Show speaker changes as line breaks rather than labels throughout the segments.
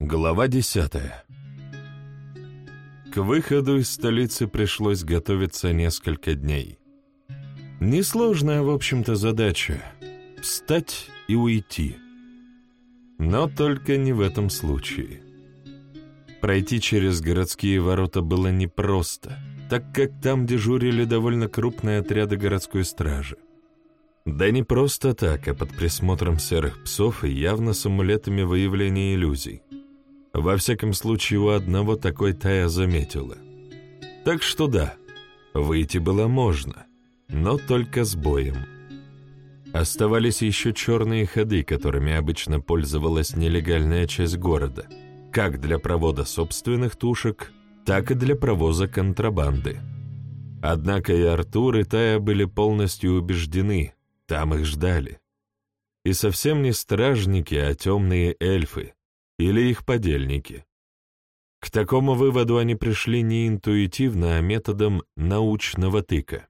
Глава десятая К выходу из столицы пришлось готовиться несколько дней. Несложная, в общем-то, задача — встать и уйти. Но только не в этом случае. Пройти через городские ворота было непросто, так как там дежурили довольно крупные отряды городской стражи. Да не просто так, а под присмотром серых псов и явно с амулетами выявления иллюзий. Во всяком случае, у одного такой Тая заметила. Так что да, выйти было можно, но только с боем. Оставались еще черные ходы, которыми обычно пользовалась нелегальная часть города, как для провода собственных тушек, так и для провоза контрабанды. Однако и Артур, и Тая были полностью убеждены, там их ждали. И совсем не стражники, а темные эльфы или их подельники. К такому выводу они пришли не интуитивно, а методом научного тыка.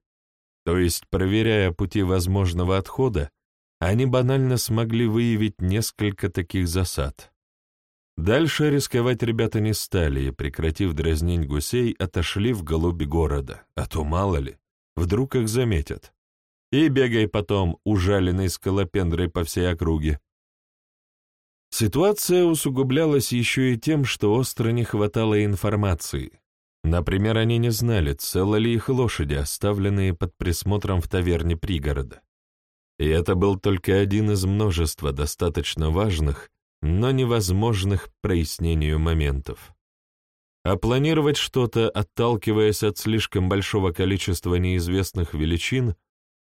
То есть, проверяя пути возможного отхода, они банально смогли выявить несколько таких засад. Дальше рисковать ребята не стали и, прекратив дразнить гусей, отошли в голуби города, а то мало ли, вдруг их заметят и бегай потом, ужаленный скалопендрой по всей округе. Ситуация усугублялась еще и тем, что остро не хватало информации. Например, они не знали, целы ли их лошади, оставленные под присмотром в таверне пригорода. И это был только один из множества достаточно важных, но невозможных прояснению моментов. А планировать что-то, отталкиваясь от слишком большого количества неизвестных величин,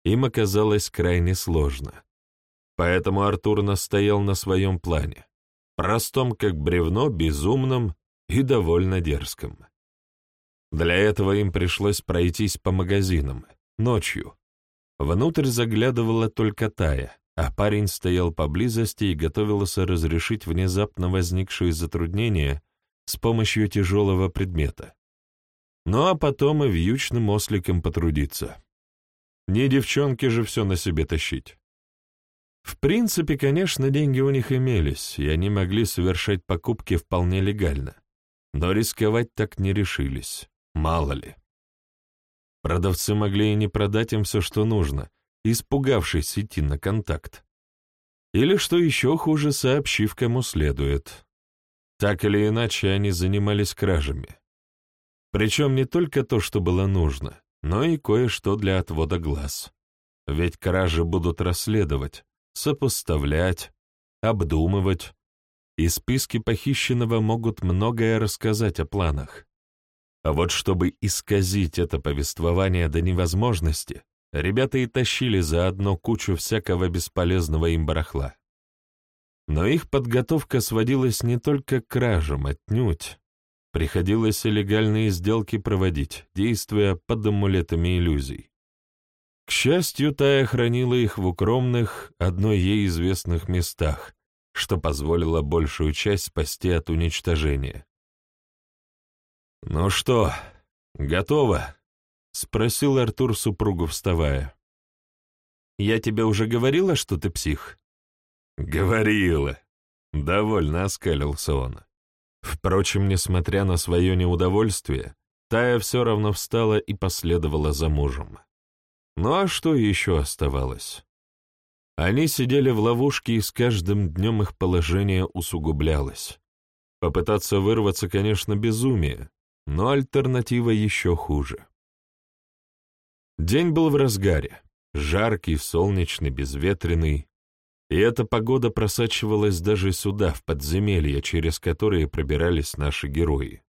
им оказалось крайне сложно. Поэтому Артур настоял на своем плане, простом как бревно, безумном и довольно дерзком. Для этого им пришлось пройтись по магазинам, ночью. Внутрь заглядывала только Тая, а парень стоял поблизости и готовился разрешить внезапно возникшие затруднения с помощью тяжелого предмета. Ну а потом и вьючным осликом потрудиться. Не девчонки же все на себе тащить. В принципе, конечно, деньги у них имелись, и они могли совершать покупки вполне легально. Но рисковать так не решились, мало ли. Продавцы могли и не продать им все, что нужно, испугавшись идти на контакт. Или, что еще хуже, сообщив, кому следует. Так или иначе, они занимались кражами. Причем не только то, что было нужно, но и кое-что для отвода глаз. Ведь кражи будут расследовать, сопоставлять, обдумывать, и списки похищенного могут многое рассказать о планах. А вот чтобы исказить это повествование до невозможности, ребята и тащили заодно кучу всякого бесполезного им барахла. Но их подготовка сводилась не только к кражам, отнюдь. Приходилось легальные сделки проводить, действуя под амулетами иллюзий. К счастью, Тая хранила их в укромных, одной ей известных местах, что позволило большую часть спасти от уничтожения. «Ну что, готово?» — спросил Артур супругу, вставая. «Я тебе уже говорила, что ты псих?» «Говорила», — довольно оскалился он. Впрочем, несмотря на свое неудовольствие, Тая все равно встала и последовала за мужем. Ну а что еще оставалось? Они сидели в ловушке, и с каждым днем их положение усугублялось. Попытаться вырваться, конечно, безумие, но альтернатива еще хуже. День был в разгаре, жаркий, солнечный, безветренный, и эта погода просачивалась даже сюда, в подземелья, через которые пробирались наши герои.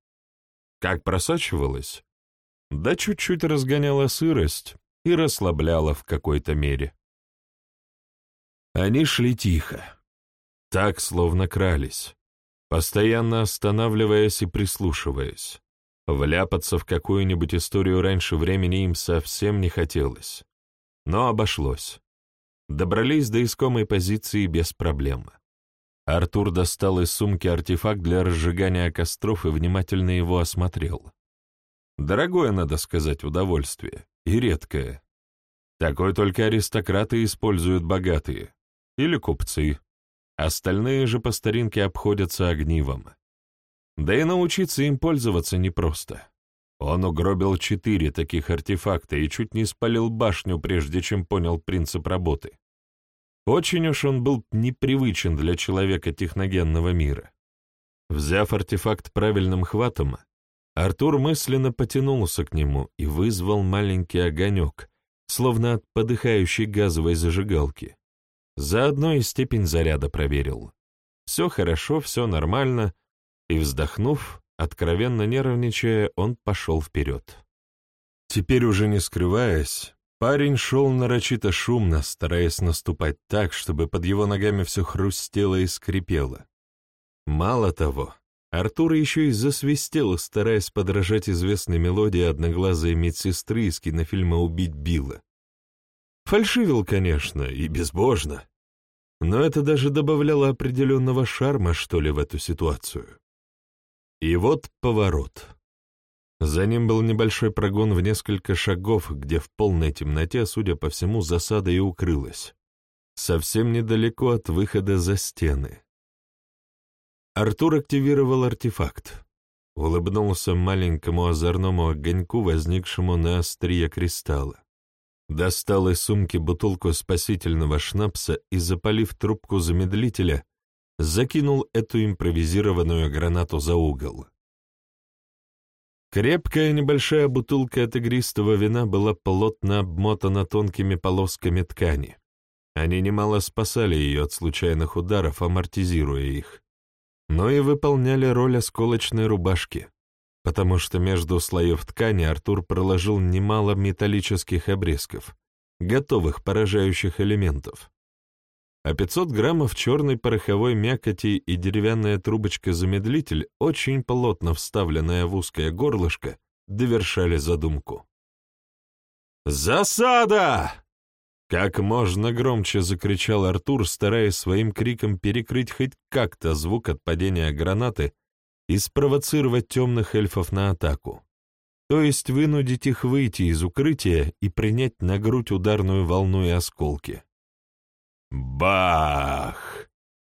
Как просачивалась? Да чуть-чуть разгоняла сырость и расслабляла в какой-то мере. Они шли тихо, так, словно крались, постоянно останавливаясь и прислушиваясь. Вляпаться в какую-нибудь историю раньше времени им совсем не хотелось. Но обошлось. Добрались до искомой позиции без проблем. Артур достал из сумки артефакт для разжигания костров и внимательно его осмотрел. Дорогое, надо сказать, удовольствие, и редкое. Такое только аристократы используют богатые, или купцы. Остальные же по старинке обходятся огнивом, Да и научиться им пользоваться непросто. Он угробил четыре таких артефакта и чуть не спалил башню, прежде чем понял принцип работы. Очень уж он был непривычен для человека техногенного мира. Взяв артефакт правильным хватом, Артур мысленно потянулся к нему и вызвал маленький огонек, словно от подыхающей газовой зажигалки. Заодно и степень заряда проверил. Все хорошо, все нормально, и, вздохнув, откровенно нервничая, он пошел вперед. Теперь уже не скрываясь, парень шел нарочито шумно, стараясь наступать так, чтобы под его ногами все хрустело и скрипело. Мало того, Артур еще и засвистел, стараясь подражать известной мелодии одноглазой медсестры из кинофильма «Убить Билла». Фальшивил, конечно, и безбожно, но это даже добавляло определенного шарма, что ли, в эту ситуацию. И вот поворот. За ним был небольшой прогон в несколько шагов, где в полной темноте, судя по всему, засада и укрылась. Совсем недалеко от выхода за стены. Артур активировал артефакт. Улыбнулся маленькому озорному огоньку, возникшему на острие кристалла. Достал из сумки бутылку спасительного шнапса и, запалив трубку замедлителя, закинул эту импровизированную гранату за угол. Крепкая небольшая бутылка от игристого вина была плотно обмотана тонкими полосками ткани. Они немало спасали ее от случайных ударов, амортизируя их но и выполняли роль осколочной рубашки, потому что между слоев ткани Артур проложил немало металлических обрезков, готовых поражающих элементов. А 500 граммов черной пороховой мякоти и деревянная трубочка-замедлитель, очень плотно вставленная в узкое горлышко, довершали задумку. «Засада!» Как можно громче закричал Артур, стараясь своим криком перекрыть хоть как-то звук от падения гранаты и спровоцировать темных эльфов на атаку. То есть вынудить их выйти из укрытия и принять на грудь ударную волну и осколки. Бах!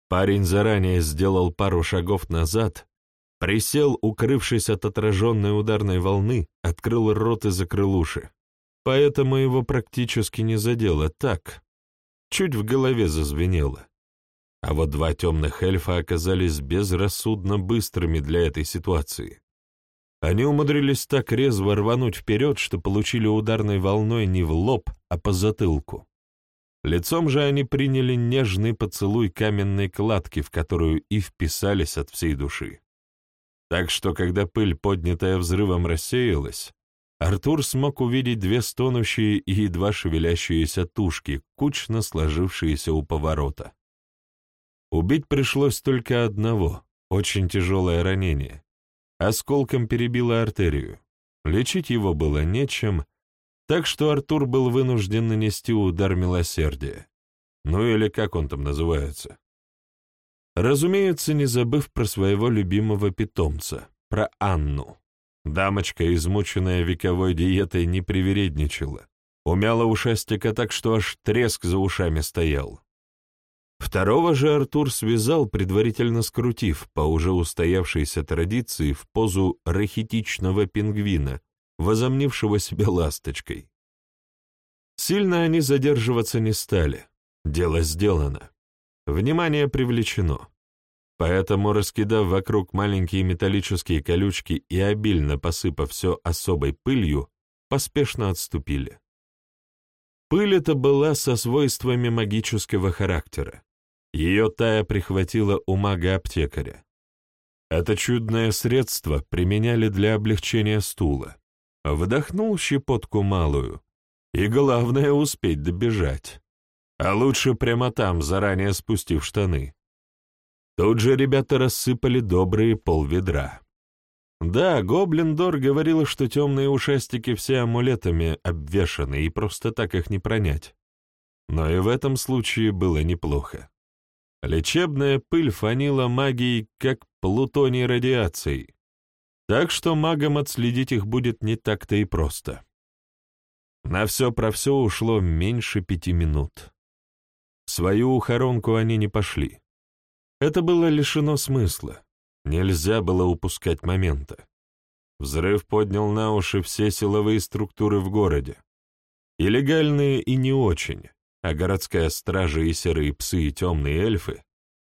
Парень заранее сделал пару шагов назад, присел, укрывшись от отраженной ударной волны, открыл рот и закрыл уши поэтому его практически не задело так. Чуть в голове зазвенело. А вот два темных эльфа оказались безрассудно быстрыми для этой ситуации. Они умудрились так резво рвануть вперед, что получили ударной волной не в лоб, а по затылку. Лицом же они приняли нежный поцелуй каменной кладки, в которую и вписались от всей души. Так что, когда пыль, поднятая взрывом, рассеялась, Артур смог увидеть две стонущие и едва шевелящиеся тушки, кучно сложившиеся у поворота. Убить пришлось только одного, очень тяжелое ранение. Осколком перебило артерию. Лечить его было нечем, так что Артур был вынужден нанести удар милосердия. Ну или как он там называется. Разумеется, не забыв про своего любимого питомца, про Анну. Дамочка, измученная вековой диетой, не привередничала. Умяла ушастика так, что аж треск за ушами стоял. Второго же Артур связал, предварительно скрутив, по уже устоявшейся традиции, в позу рахитичного пингвина, возомнившего себя ласточкой. Сильно они задерживаться не стали. Дело сделано. Внимание привлечено. Поэтому, раскидав вокруг маленькие металлические колючки и обильно посыпав все особой пылью, поспешно отступили. Пыль эта была со свойствами магического характера. Ее тая прихватила у мага-аптекаря. Это чудное средство применяли для облегчения стула. Вдохнул щепотку малую, и главное — успеть добежать. А лучше прямо там, заранее спустив штаны. Тут же ребята рассыпали добрые полведра. Да, Гоблиндор говорил, что темные ушастики все амулетами обвешаны, и просто так их не пронять. Но и в этом случае было неплохо. Лечебная пыль фанила магией, как плутоний радиацией, так что магам отследить их будет не так-то и просто. На все про все ушло меньше пяти минут. В свою ухоронку они не пошли. Это было лишено смысла. Нельзя было упускать момента. Взрыв поднял на уши все силовые структуры в городе. И легальные, и не очень, а городская стража и серые псы и темные эльфы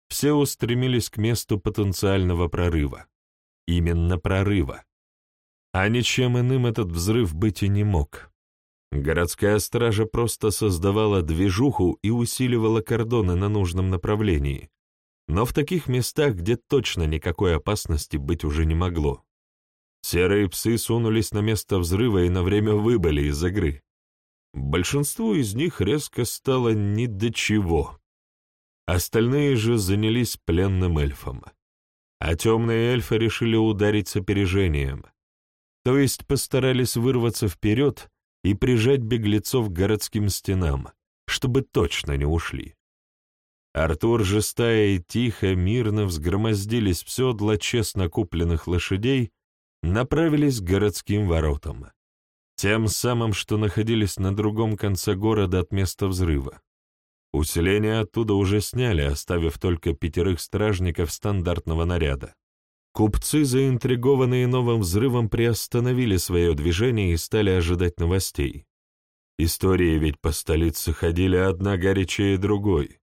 все устремились к месту потенциального прорыва. Именно прорыва. А ничем иным этот взрыв быть и не мог. Городская стража просто создавала движуху и усиливала кордоны на нужном направлении, но в таких местах, где точно никакой опасности быть уже не могло. Серые псы сунулись на место взрыва и на время выбыли из игры. Большинству из них резко стало ни до чего. Остальные же занялись пленным эльфом. А темные эльфы решили ударить с опережением. То есть постарались вырваться вперед и прижать беглецов к городским стенам, чтобы точно не ушли. Артур же стая и тихо, мирно взгромоздились в седла честно купленных лошадей, направились к городским воротам, тем самым, что находились на другом конце города от места взрыва. Усиление оттуда уже сняли, оставив только пятерых стражников стандартного наряда. Купцы, заинтригованные новым взрывом, приостановили свое движение и стали ожидать новостей. Истории ведь по столице ходили одна горячее другой.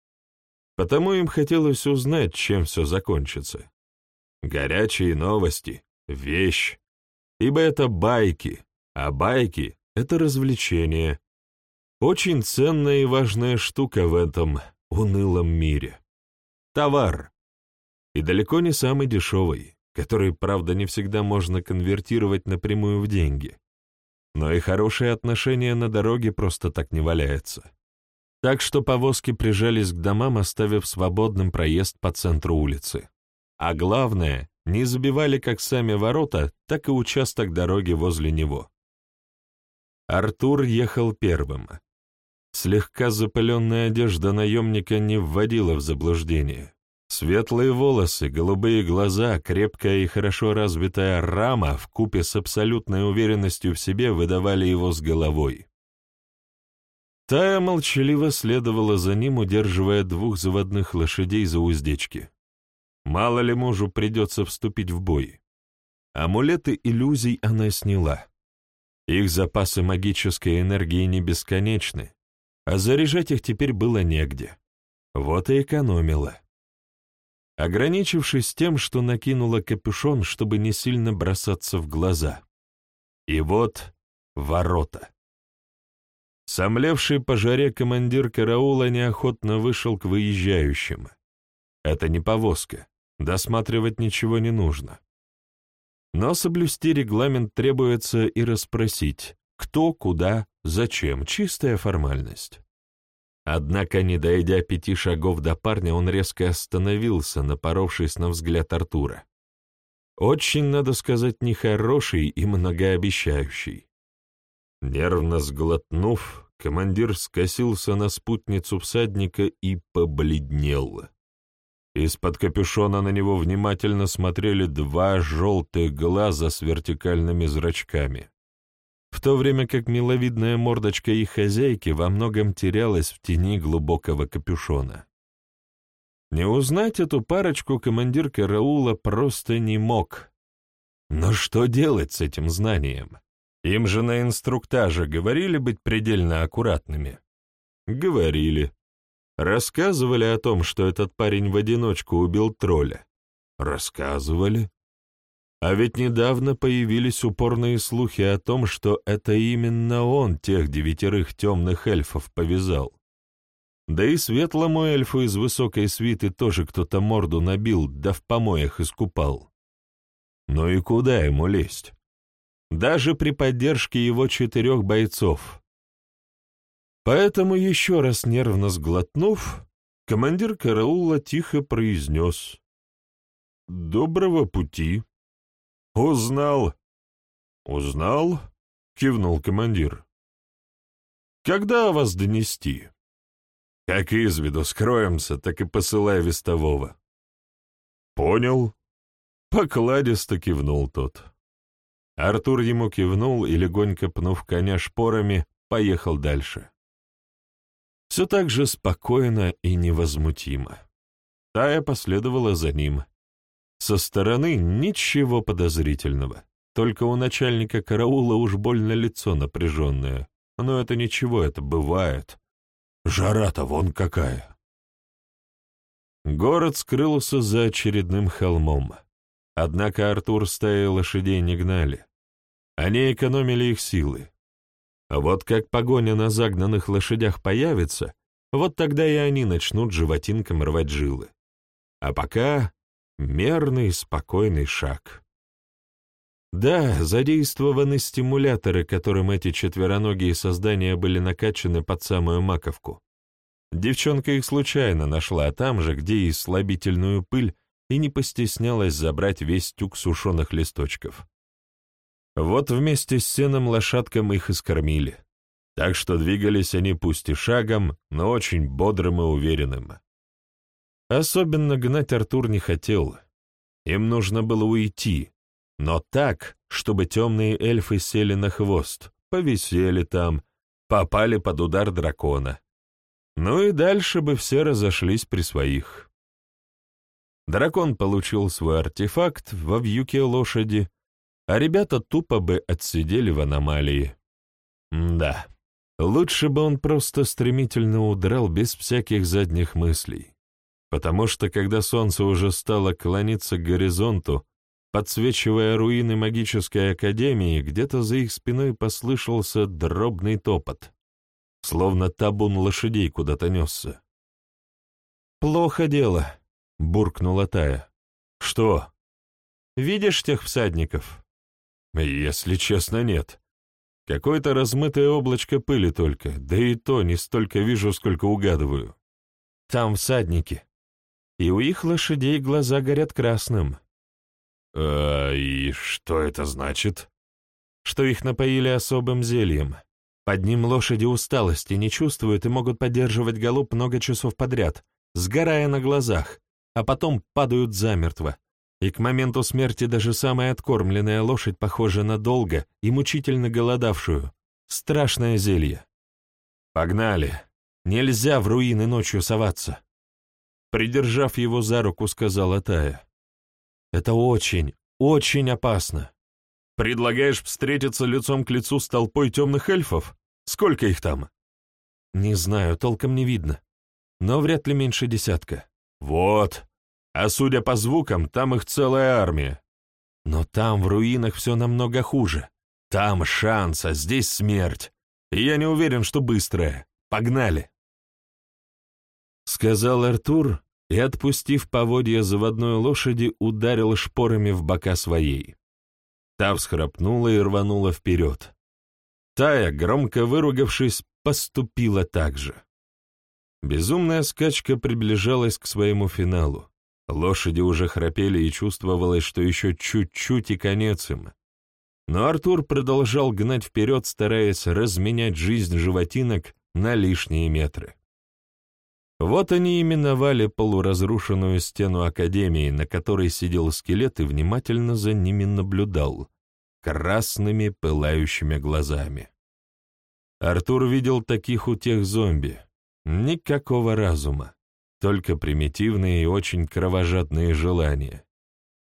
Потому им хотелось узнать, чем все закончится. Горячие новости — вещь. Ибо это байки, а байки — это развлечение. Очень ценная и важная штука в этом унылом мире. Товар. И далеко не самый дешевый который, правда, не всегда можно конвертировать напрямую в деньги. Но и хорошие отношения на дороге просто так не валяются. Так что повозки прижались к домам, оставив свободным проезд по центру улицы. А главное, не забивали как сами ворота, так и участок дороги возле него. Артур ехал первым. Слегка запыленная одежда наемника не вводила в заблуждение. Светлые волосы, голубые глаза, крепкая и хорошо развитая рама в купе с абсолютной уверенностью в себе выдавали его с головой. Тая молчаливо следовала за ним, удерживая двух заводных лошадей за уздечки. Мало ли мужу придется вступить в бой. Амулеты иллюзий она сняла. Их запасы магической энергии не бесконечны, а заряжать их теперь было негде. Вот и экономила ограничившись тем, что накинула капюшон, чтобы не сильно бросаться в глаза. И вот ворота. Сомлевший по жаре командир караула неохотно вышел к выезжающим. Это не повозка, досматривать ничего не нужно. Но соблюсти регламент требуется и расспросить, кто, куда, зачем, чистая формальность. Однако, не дойдя пяти шагов до парня, он резко остановился, напоровшись на взгляд Артура. Очень, надо сказать, нехороший и многообещающий. Нервно сглотнув, командир скосился на спутницу всадника и побледнел. Из-под капюшона на него внимательно смотрели два желтых глаза с вертикальными зрачками в то время как миловидная мордочка их хозяйки во многом терялась в тени глубокого капюшона. Не узнать эту парочку командир караула просто не мог. Но что делать с этим знанием? Им же на инструктаже говорили быть предельно аккуратными. Говорили. Рассказывали о том, что этот парень в одиночку убил тролля. Рассказывали. А ведь недавно появились упорные слухи о том, что это именно он тех девятерых темных эльфов повязал. Да и светлому эльфу из высокой свиты тоже кто-то морду набил, да в помоях искупал. Ну и куда ему лезть? Даже при поддержке его четырех бойцов. Поэтому, еще раз нервно сглотнув, командир караула тихо произнес «Доброго пути». «Узнал». «Узнал?» — кивнул командир. «Когда вас донести?» «Как из виду скроемся, так и посылай вестового». «Понял». Покладисто кивнул тот. Артур ему кивнул и, легонько пнув коня шпорами, поехал дальше. Все так же спокойно и невозмутимо. Тая последовала за ним. Со стороны ничего подозрительного. Только у начальника караула уж больно лицо напряженное. Но это ничего, это бывает. Жара-то вон какая. Город скрылся за очередным холмом. Однако Артур стаи лошадей не гнали. Они экономили их силы. А вот как погоня на загнанных лошадях появится, вот тогда и они начнут животинком рвать жилы. А пока мерный, спокойный шаг. Да, задействованы стимуляторы, которым эти четвероногие создания были накачаны под самую маковку. Девчонка их случайно нашла там же, где и слабительную пыль, и не постеснялась забрать весь тюк сушеных листочков. Вот вместе с сеном лошадкам их и скормили. Так что двигались они пусть и шагом, но очень бодрым и уверенным. Особенно гнать Артур не хотел. Им нужно было уйти, но так, чтобы темные эльфы сели на хвост, повисели там, попали под удар дракона. Ну и дальше бы все разошлись при своих. Дракон получил свой артефакт во вьюке лошади, а ребята тупо бы отсидели в аномалии. М да, лучше бы он просто стремительно удрал без всяких задних мыслей, потому что когда солнце уже стало клониться к горизонту, Подсвечивая руины магической академии, где-то за их спиной послышался дробный топот, словно табун лошадей куда-то несся. «Плохо дело», — буркнула Тая. «Что?» «Видишь тех всадников?» «Если честно, нет. Какое-то размытое облачко пыли только, да и то не столько вижу, сколько угадываю. Там всадники. И у их лошадей глаза горят красным. «А, и что это значит?» «Что их напоили особым зельем. Под ним лошади усталости не чувствуют и могут поддерживать галоп много часов подряд, сгорая на глазах, а потом падают замертво. И к моменту смерти даже самая откормленная лошадь похожа на долго и мучительно голодавшую. Страшное зелье. Погнали. Нельзя в руины ночью соваться. Придержав его за руку, сказала Тая. Это очень, очень опасно. Предлагаешь встретиться лицом к лицу с толпой темных эльфов? Сколько их там? Не знаю, толком не видно. Но вряд ли меньше десятка. Вот. А судя по звукам, там их целая армия. Но там, в руинах, все намного хуже. Там шанс, а здесь смерть. И я не уверен, что быстрая. Погнали. Сказал Артур, и, отпустив поводья заводной лошади, ударил шпорами в бока своей. Та всхрапнула и рванула вперед. Тая, громко выругавшись, поступила так же. Безумная скачка приближалась к своему финалу. Лошади уже храпели, и чувствовалось, что еще чуть-чуть и конец им. Но Артур продолжал гнать вперед, стараясь разменять жизнь животинок на лишние метры. Вот они и миновали полуразрушенную стену Академии, на которой сидел скелет и внимательно за ними наблюдал, красными пылающими глазами. Артур видел таких у тех зомби. Никакого разума, только примитивные и очень кровожадные желания.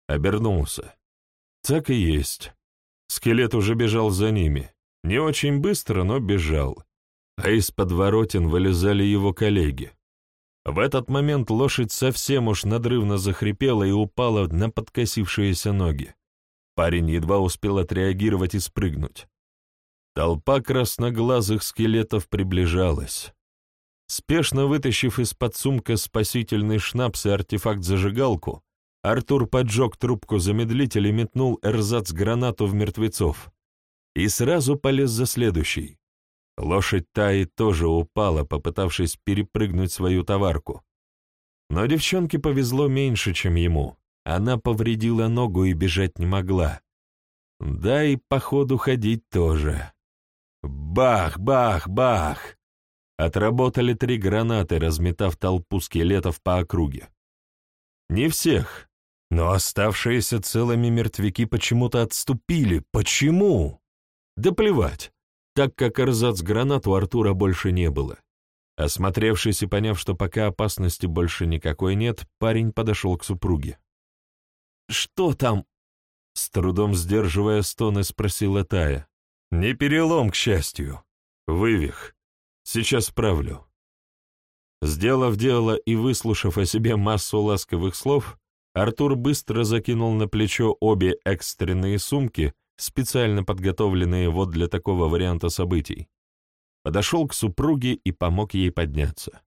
Обернулся. Так и есть. Скелет уже бежал за ними. Не очень быстро, но бежал. А из подворотен вылезали его коллеги. В этот момент лошадь совсем уж надрывно захрипела и упала на подкосившиеся ноги. Парень едва успел отреагировать и спрыгнуть. Толпа красноглазых скелетов приближалась. Спешно вытащив из-под сумка спасительный шнапс и артефакт-зажигалку, Артур поджег трубку замедлителя и метнул эрзац-гранату в мертвецов. И сразу полез за следующий. Лошадь Таи тоже упала, попытавшись перепрыгнуть свою товарку. Но девчонке повезло меньше, чем ему. Она повредила ногу и бежать не могла. Да и по ходу ходить тоже. Бах, бах, бах! Отработали три гранаты, разметав толпу скелетов по округе. Не всех, но оставшиеся целыми мертвяки почему-то отступили. Почему? Да плевать так как эрзац-гранат у Артура больше не было. Осмотревшись и поняв, что пока опасности больше никакой нет, парень подошел к супруге.
что там?»
С трудом сдерживая стоны, спросила Тая. «Не перелом, к счастью. Вывих. Сейчас справлю». Сделав дело и выслушав о себе массу ласковых слов, Артур быстро закинул на плечо обе экстренные сумки, специально подготовленные вот для такого варианта событий. Подошел к супруге и помог ей подняться.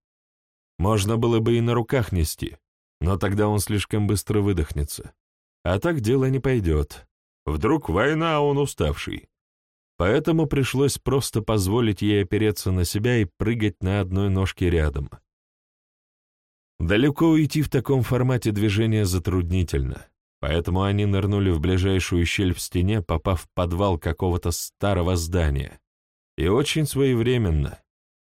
Можно было бы и на руках нести, но тогда он слишком быстро выдохнется. А так дело не пойдет. Вдруг война, а он уставший. Поэтому пришлось просто позволить ей опереться на себя и прыгать на одной ножке рядом. Далеко уйти в таком формате движения затруднительно, поэтому они нырнули в ближайшую щель в стене, попав в подвал какого-то старого здания. И очень своевременно,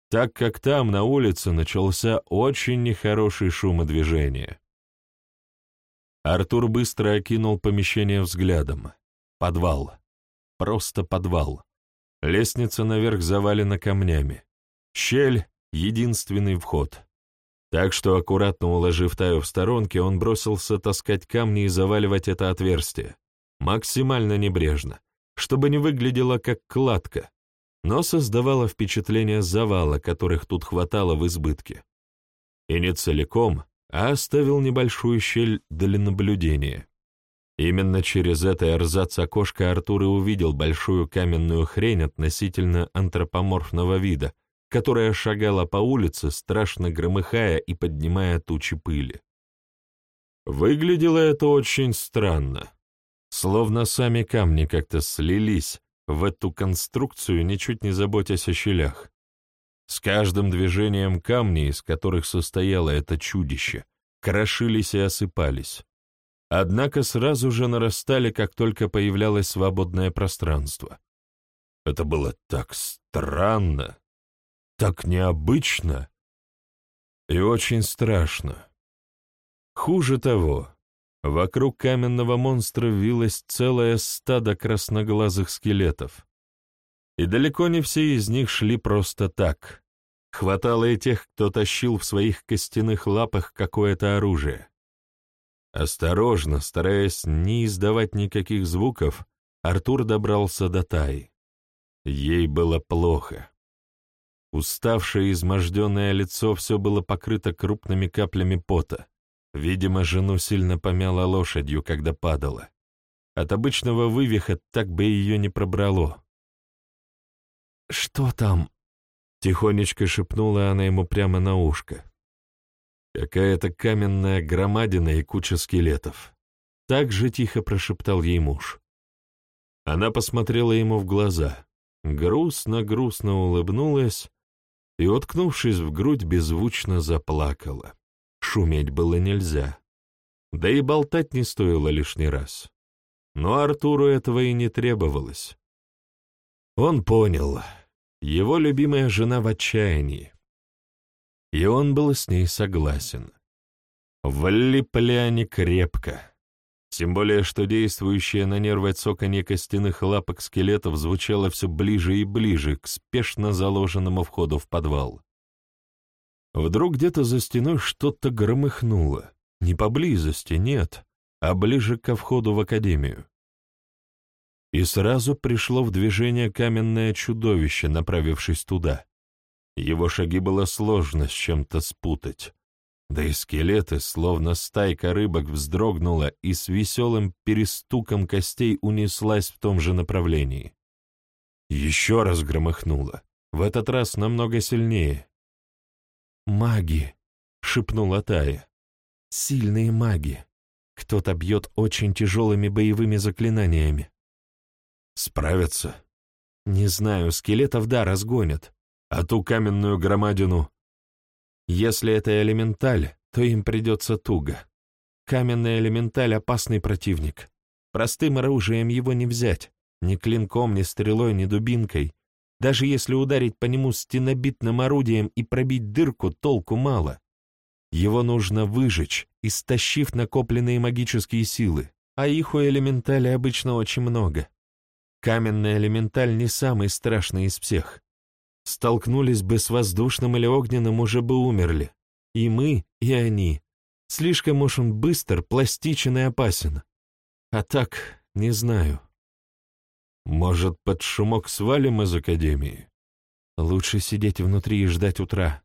так как там, на улице, начался очень нехороший шум и движение. Артур быстро окинул помещение взглядом. Подвал. Просто подвал. Лестница наверх завалена камнями. Щель — единственный вход. Так что, аккуратно уложив Таю в сторонке, он бросился таскать камни и заваливать это отверстие. Максимально небрежно, чтобы не выглядело как кладка, но создавало впечатление завала, которых тут хватало в избытке. И не целиком, а оставил небольшую щель для наблюдения. Именно через это эрзац окошка Артур и увидел большую каменную хрень относительно антропоморфного вида, которая шагала по улице, страшно громыхая и поднимая тучи пыли. Выглядело это очень странно, словно сами камни как-то слились в эту конструкцию, ничуть не заботясь о щелях. С каждым движением камни, из которых состояло это чудище, крошились и осыпались. Однако сразу же нарастали, как только появлялось свободное пространство. Это было так странно, так необычно и очень страшно. Хуже того, вокруг каменного монстра вилось целое стадо красноглазых скелетов. И далеко не все из них шли просто так. Хватало и тех, кто тащил в своих костяных лапах какое-то оружие. Осторожно, стараясь не издавать никаких звуков, Артур добрался до Таи. Ей было плохо. Уставшее, изможденное лицо все было покрыто крупными каплями пота. Видимо, жену сильно помяло лошадью, когда падала. От обычного вывиха так бы ее не пробрало. «Что там?» — тихонечко шепнула она ему прямо на ушко. «Какая-то каменная громадина и куча скелетов». Так же тихо прошептал ей муж. Она посмотрела ему в глаза, грустно-грустно улыбнулась и, уткнувшись в грудь, беззвучно заплакала. Шуметь было нельзя. Да и болтать не стоило лишний раз. Но Артуру этого и не требовалось. Он понял. Его любимая жена в отчаянии. И он был с ней согласен. Влипли они крепко. Тем более, что действующее на нервы цоканье костяных лапок скелетов звучало все ближе и ближе к спешно заложенному входу в подвал. Вдруг где-то за стеной что-то громыхнуло. Не поблизости, нет, а ближе ко входу в академию. И сразу пришло в движение каменное чудовище, направившись туда. Его шаги было сложно с чем-то спутать. Да и скелеты, словно стайка рыбок, вздрогнула и с веселым перестуком костей унеслась в том же направлении. Еще раз громыхнуло, в этот раз намного сильнее. «Маги!» — шепнула Тая. «Сильные маги. Кто-то бьет очень тяжелыми боевыми заклинаниями». «Справятся?» «Не знаю, скелетов да, разгонят. А ту каменную громадину если это элементаль, то им придется туго. Каменный элементаль — опасный противник. Простым оружием его не взять. Ни клинком, ни стрелой, ни дубинкой. Даже если ударить по нему стенобитным орудием и пробить дырку, толку мало. Его нужно выжечь, истощив накопленные магические силы, а их у элементаля обычно очень много. Каменный элементаль не самый страшный из всех. Столкнулись бы с воздушным или огненным, уже бы умерли. И мы, и они. Слишком уж он быстр, пластичен и опасен. А так, не знаю. Может, под шумок свалим из академии? Лучше сидеть внутри и ждать утра.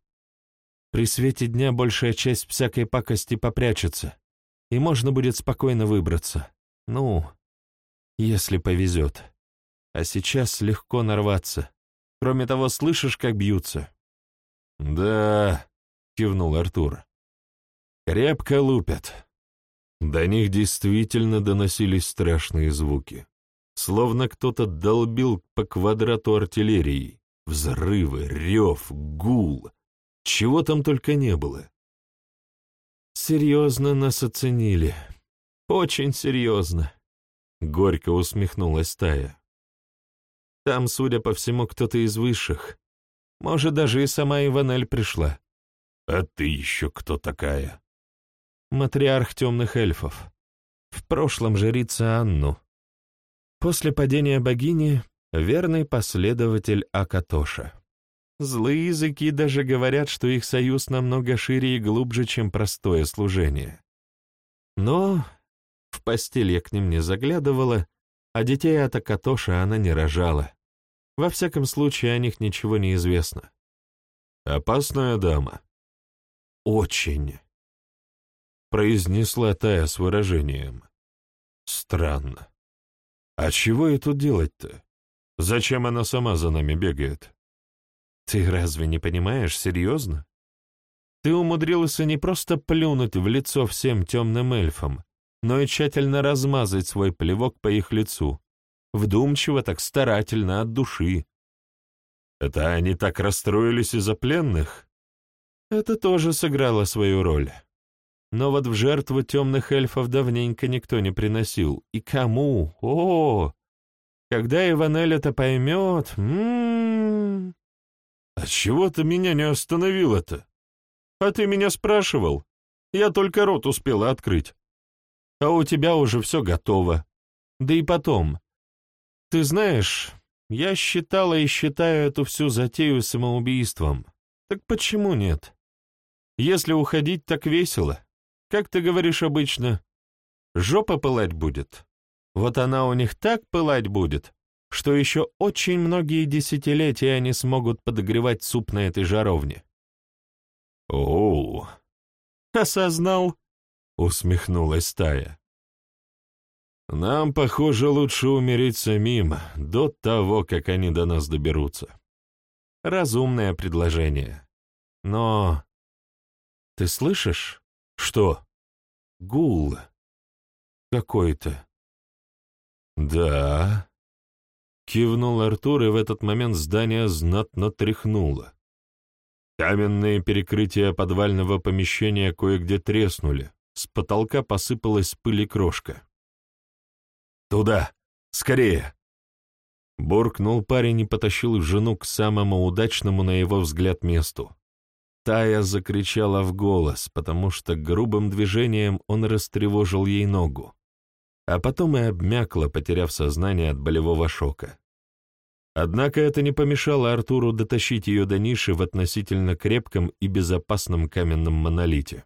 При свете дня большая часть всякой пакости попрячется, и можно будет спокойно выбраться. Ну, если повезет. А сейчас легко нарваться. Кроме того, слышишь, как бьются? «Да», — кивнул Артур. «Крепко лупят». До них действительно доносились страшные звуки. Словно кто-то долбил по квадрату артиллерии. Взрывы, рев, гул. Чего там только не было. «Серьезно нас оценили. Очень серьезно», — горько усмехнулась Тая. «Там, судя по всему, кто-то из высших. Может, даже и сама Иванель пришла». «А ты еще кто такая?» «Матриарх темных эльфов. В прошлом жрица Анну. После падения богини верный последователь Акатоша. Злые языки даже говорят, что их союз намного шире и глубже, чем простое служение. Но в постель я к ним не заглядывала, а детей от Акатоша она не рожала. Во всяком случае, о них ничего не известно. «Опасная дама?» «Очень», — произнесла Тая с выражением. «Странно. А чего ей тут делать-то? Зачем она сама за нами бегает? Ты разве не понимаешь, серьезно? Ты умудрился не просто плюнуть в лицо всем темным эльфам, но и тщательно размазать свой плевок по их лицу. Вдумчиво, так старательно, от души. Это они так расстроились из-за пленных? Это тоже сыграло свою роль. Но вот в жертву темных эльфов давненько никто не приносил. И кому? О, когда Иванель это поймет... М -м -м. «А чего ты меня не остановил-то? А ты меня спрашивал? Я только рот успела открыть. А у тебя уже все готово. Да и потом. Ты знаешь, я считала и считаю эту всю затею самоубийством. Так почему нет? Если уходить, так весело. Как ты говоришь обычно, жопа пылать будет. Вот она у них так пылать будет, что еще очень многие десятилетия они смогут подогревать суп на этой жаровне. «Оу!» «Осознал?» — усмехнулась стая. «Нам, похоже, лучше умереть самим до того, как они до нас доберутся». Разумное предложение. Но... Ты слышишь? Что? Гул. Какой-то. «Да», — кивнул Артур, и в этот момент здание знатно тряхнуло. Каменные перекрытия подвального помещения кое-где треснули, с потолка посыпалась пыль и крошка. «Туда! Скорее!» Буркнул парень и потащил жену к самому удачному, на его взгляд, месту. Тая закричала в голос, потому что грубым движением он растревожил ей ногу а потом и обмякла, потеряв сознание от болевого шока. Однако это не помешало Артуру дотащить ее до ниши в относительно крепком и безопасном каменном монолите.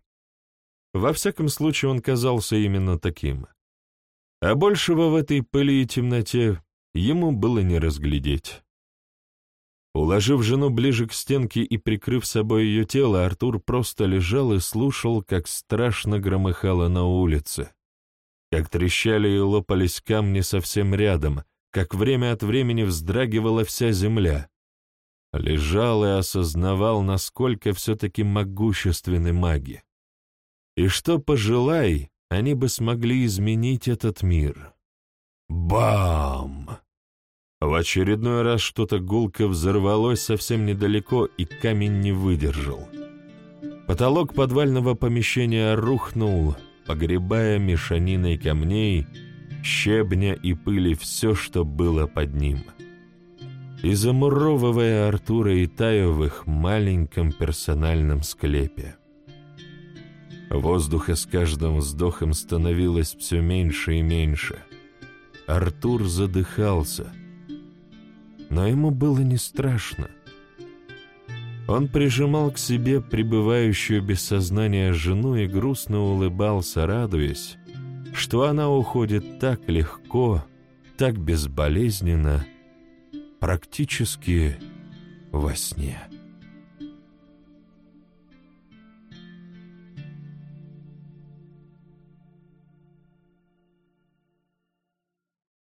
Во всяком случае, он казался именно таким. А большего в этой пыли и темноте ему было не разглядеть. Уложив жену ближе к стенке и прикрыв собой ее тело, Артур просто лежал и слушал, как страшно громыхало на улице, как трещали и лопались камни совсем рядом, как время от времени вздрагивала вся земля. Лежал и осознавал, насколько все-таки могущественны маги. И что пожелай, они бы смогли изменить этот мир. Бам! В очередной раз что-то гулко взорвалось совсем недалеко, и камень не выдержал. Потолок подвального помещения рухнул, погребая мешаниной камней, щебня и пыли все, что было под ним. И замуровывая Артура и Таю в их маленьком персональном склепе. Воздуха с каждым вздохом становилось все меньше и меньше. Артур задыхался, но ему было не страшно. Он прижимал к себе пребывающую без сознания жену и грустно улыбался, радуясь, что она уходит так легко, так безболезненно, практически во сне.